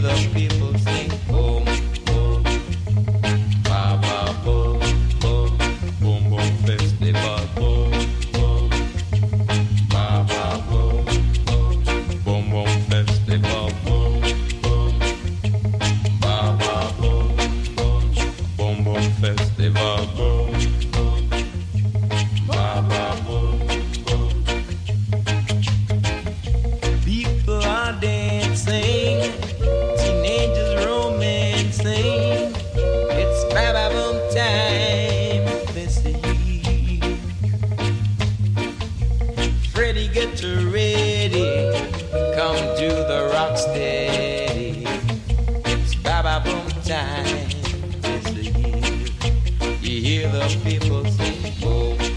the people. time is the year you hear the people sing, oh.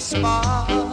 We